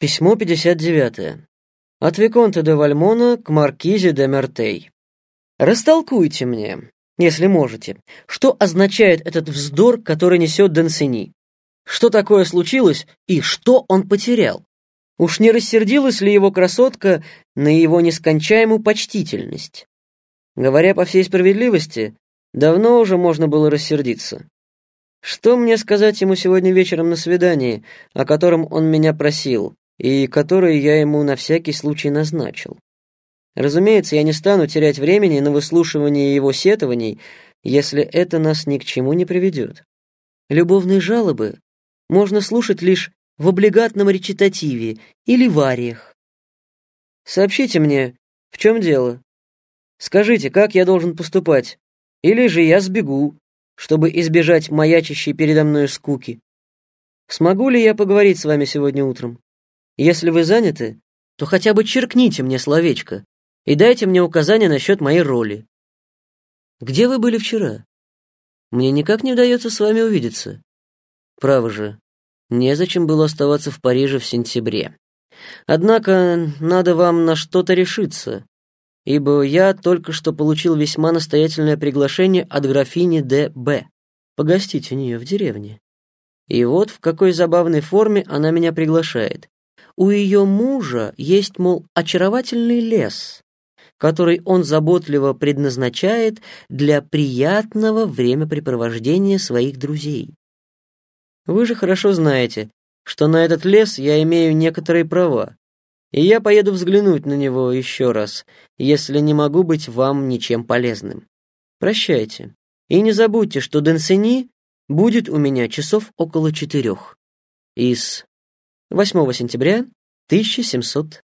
Письмо 59. От Виконта де Вальмона к Маркизе де Мертей. Растолкуйте мне, если можете, что означает этот вздор, который несет Дансини? Что такое случилось и что он потерял? Уж не рассердилась ли его красотка на его нескончаемую почтительность? Говоря по всей справедливости, давно уже можно было рассердиться. Что мне сказать ему сегодня вечером на свидании, о котором он меня просил, и которые я ему на всякий случай назначил. Разумеется, я не стану терять времени на выслушивание его сетований, если это нас ни к чему не приведет. Любовные жалобы можно слушать лишь в облигатном речитативе или в ариях. Сообщите мне, в чем дело? Скажите, как я должен поступать? Или же я сбегу, чтобы избежать маячащей передо мной скуки? Смогу ли я поговорить с вами сегодня утром? Если вы заняты, то хотя бы черкните мне словечко и дайте мне указания насчет моей роли. Где вы были вчера? Мне никак не удается с вами увидеться. Право же, незачем было оставаться в Париже в сентябре. Однако надо вам на что-то решиться, ибо я только что получил весьма настоятельное приглашение от графини Д. Б. погостить у нее в деревне. И вот в какой забавной форме она меня приглашает. У ее мужа есть, мол, очаровательный лес, который он заботливо предназначает для приятного времяпрепровождения своих друзей. Вы же хорошо знаете, что на этот лес я имею некоторые права, и я поеду взглянуть на него еще раз, если не могу быть вам ничем полезным. Прощайте. И не забудьте, что Денсени будет у меня часов около четырех. Из 8 сентября 1700